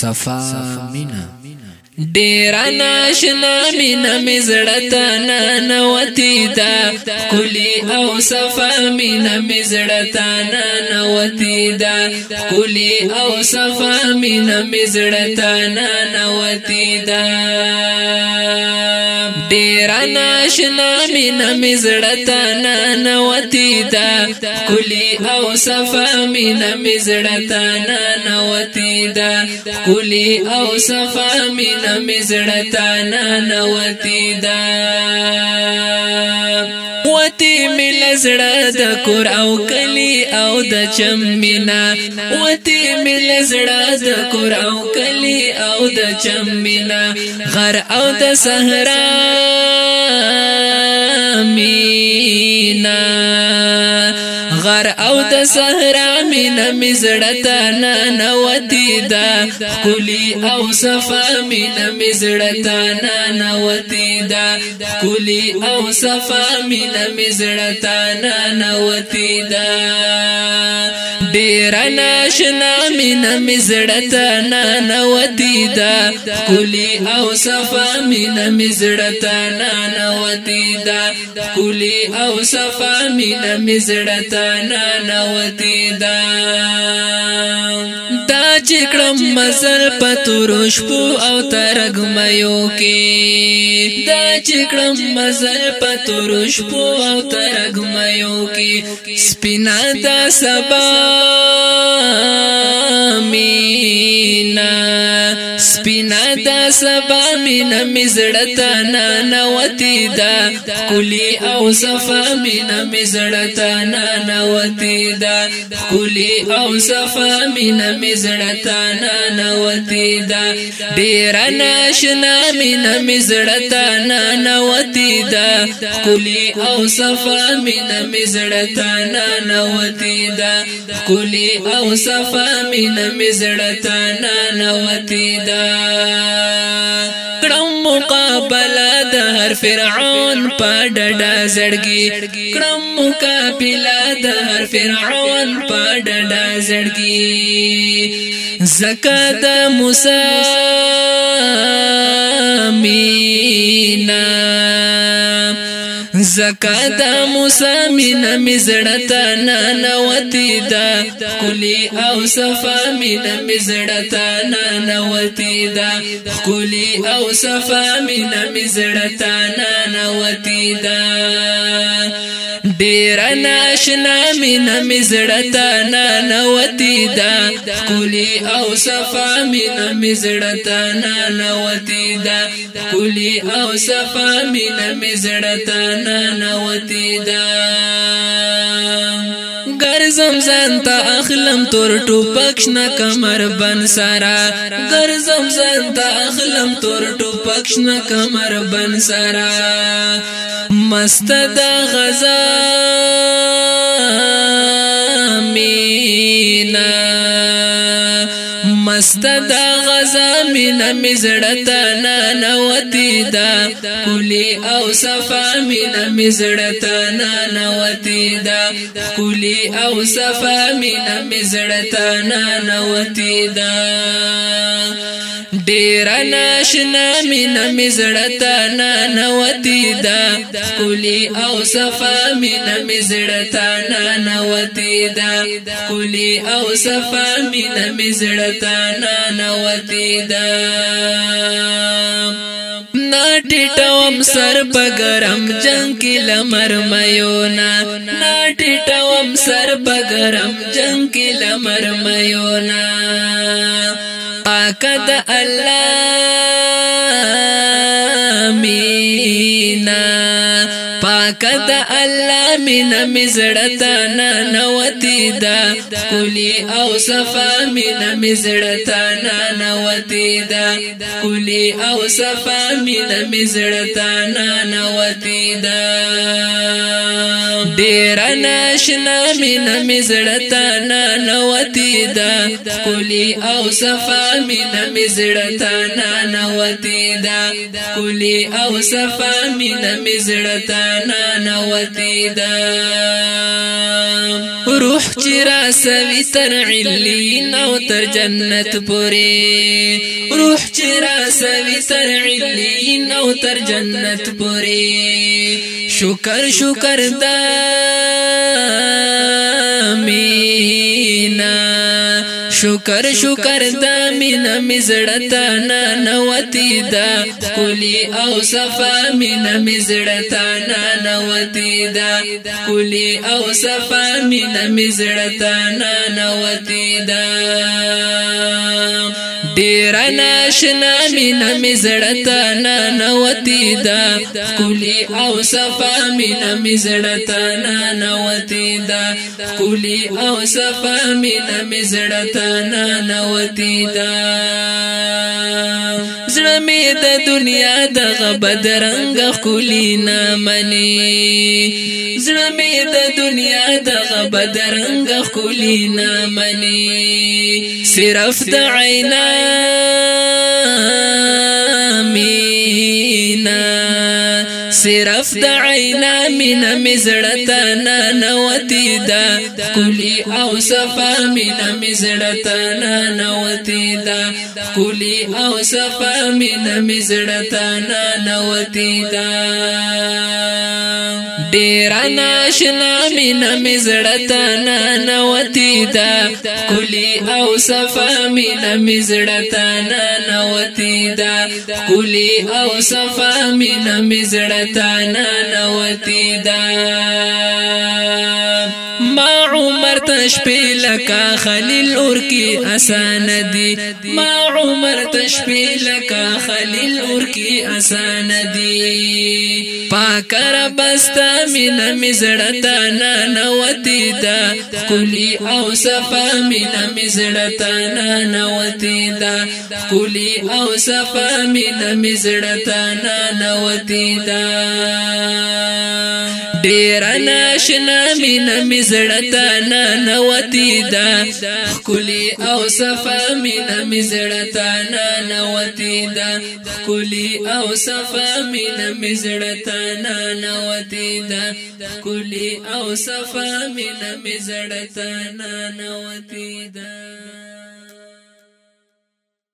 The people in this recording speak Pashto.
صفا مینا ډیر ناشنا مینا مزړتا نه نوتی دا کلی او صفا مینا مزړتا نه نوتی دا کلی او صفا مینا مزړتا نه نوتی دا ډیر ناشنا مینا مزړتا نانوتی دا کلی او صفا مینا مزړتا نانوتی دا کلی او صفا مینا مزړتا نانوتی دا وتی مل زړه د کور او کلی او د چمینا وتی مل زړه د کور او کلی او د چمینا غر او د صحرا مینا غر او د صحرا مینا مزړتا نه نوتی دا خلی او صفا مینا مزړتا نه نوتی دا خلی او صفا مینا مزړتا نه نوتی دا رنا شنا مینا مزړتا نه نوتی دا کلی او صفا مینا مزړتا نه نوتی دا کلی او صفا مینا مزړتا نه نوتی دا تا چې کړم مزل پتور شپو او ترګ مېو کې دا چې کړم مزل پتور شپو او ترګ مېو کې سپینا د سبا مینا سپینا دا سبا مینا مزړتا نه نوتی دا خولي او صفا مینا مزړتا نه نوتی دا خولي او صفا مینا مزړتا نه نوتی دا ډیر ناشنا مینا مزړتا نه نوتی دا خولي او صفا مینا مزړتا نه نوتی دا خولي او صفا مینا مزړتا نه نوتی دا کړم مقابله د هر فرعون په ډډه زړګي کړم مقابله د هر فرعون په ډډه زړګي زکه د موسی مینا زکا دا موسا مینا می زڑتا نانوتی دا خکولی او صفا مینا می زڑتا نانوتی دا خکولی او صفا مینا می زڑتا نانوتی دا ډیر ناشنا مین مزړتا نه نوتی دا خولي او صفا مین مزړتا نه نوتی دا خولي او صفا مین مزړتا نه نوتی دا ګرزم ځان ته اخلم تور ټوپک شنه کمر بن سارا ګرزم ځان ته اخلم تور ټوپک شنه کمر بن سارا مست د غزا مینا مست دا غزا مینا مزړتا نه نوتی دا کلی او صفا مینا مزړتا نه نوتی دا کلی او صفا مینا مزړتا نه نوتی دا ډیر ناشنا مین مزړتا نه نوتی دا کلی او صفا مین مزړتا نه نوتی دا کلی او صفا مین مزړتا نه نوتی دا ټټوم سر په ګرم جنگ کې لمر ميونا نا ټټوم سر په ګرم جنگ کې لمر ميونا پاکه د الله مینا پاکه د الله مینا مزړتا نه نوتی دا کلی او صفا مینا مزړتا نه نوتی دا کلی او صفا مینا مزړتا نه نوتی دا ډیر ناشنا مینا مزړتا نه نوتی دا کلی او صفا مینا مزړتا نه نوتی دا کلی او صفا مینا مزړتا نه نوتی عقیده روح چې را سوي تر علین او تر جنت پورې روح چې را سوي تر علین او تر جنت پورې شکر شکر ده شکر شکر دا مینا می زړتا نه نوتی دا کلی او صفا مینا می زړتا نه نوتی دا کلی او صفا مینا می زړتا نه نوتی دا ډیر ناشنا مینا مزړتا نه نوتی دا خولي او صفا مینا مزړتا نه نوتی دا خولي او صفا مینا مزړتا نه نوتی دا زړه می د دنیا د بدرنګ خولي نه مني زړه می د دنیا د بدرنګ خولي نه مني صرف د عینان صرف د عینا مینا مزړتا نه نوتی دا کلی او صفا مینا مزړتا نه نوتی دا کلی او صفا مینا مزړتا نه نوتی دا ډیر ناشنا مینا مزړتا نه نوتی دا کلی او صفا مینا مزړتا نه نوتی دا کلی او صفا مینا مزړتا نه نوتی دا تشپی لکا خلیل اور کی آسان دی ما عمر تشپی لکا خلیل اور کی آسان دی پاک رب استا مین مزړتا نانوتی دا کلی او صفا مین مزړتا نانوتی دا کلی او صفا مین مزړتا نانوتی دا ډیر ناشنا مینا مزړتا نه نوتی دا کلی او صفا مینا مزړتا نه نوتی دا کلی او صفا مینا مزړتا نه نوتی دا کلی او صفا مینا مزړتا نه نوتی دا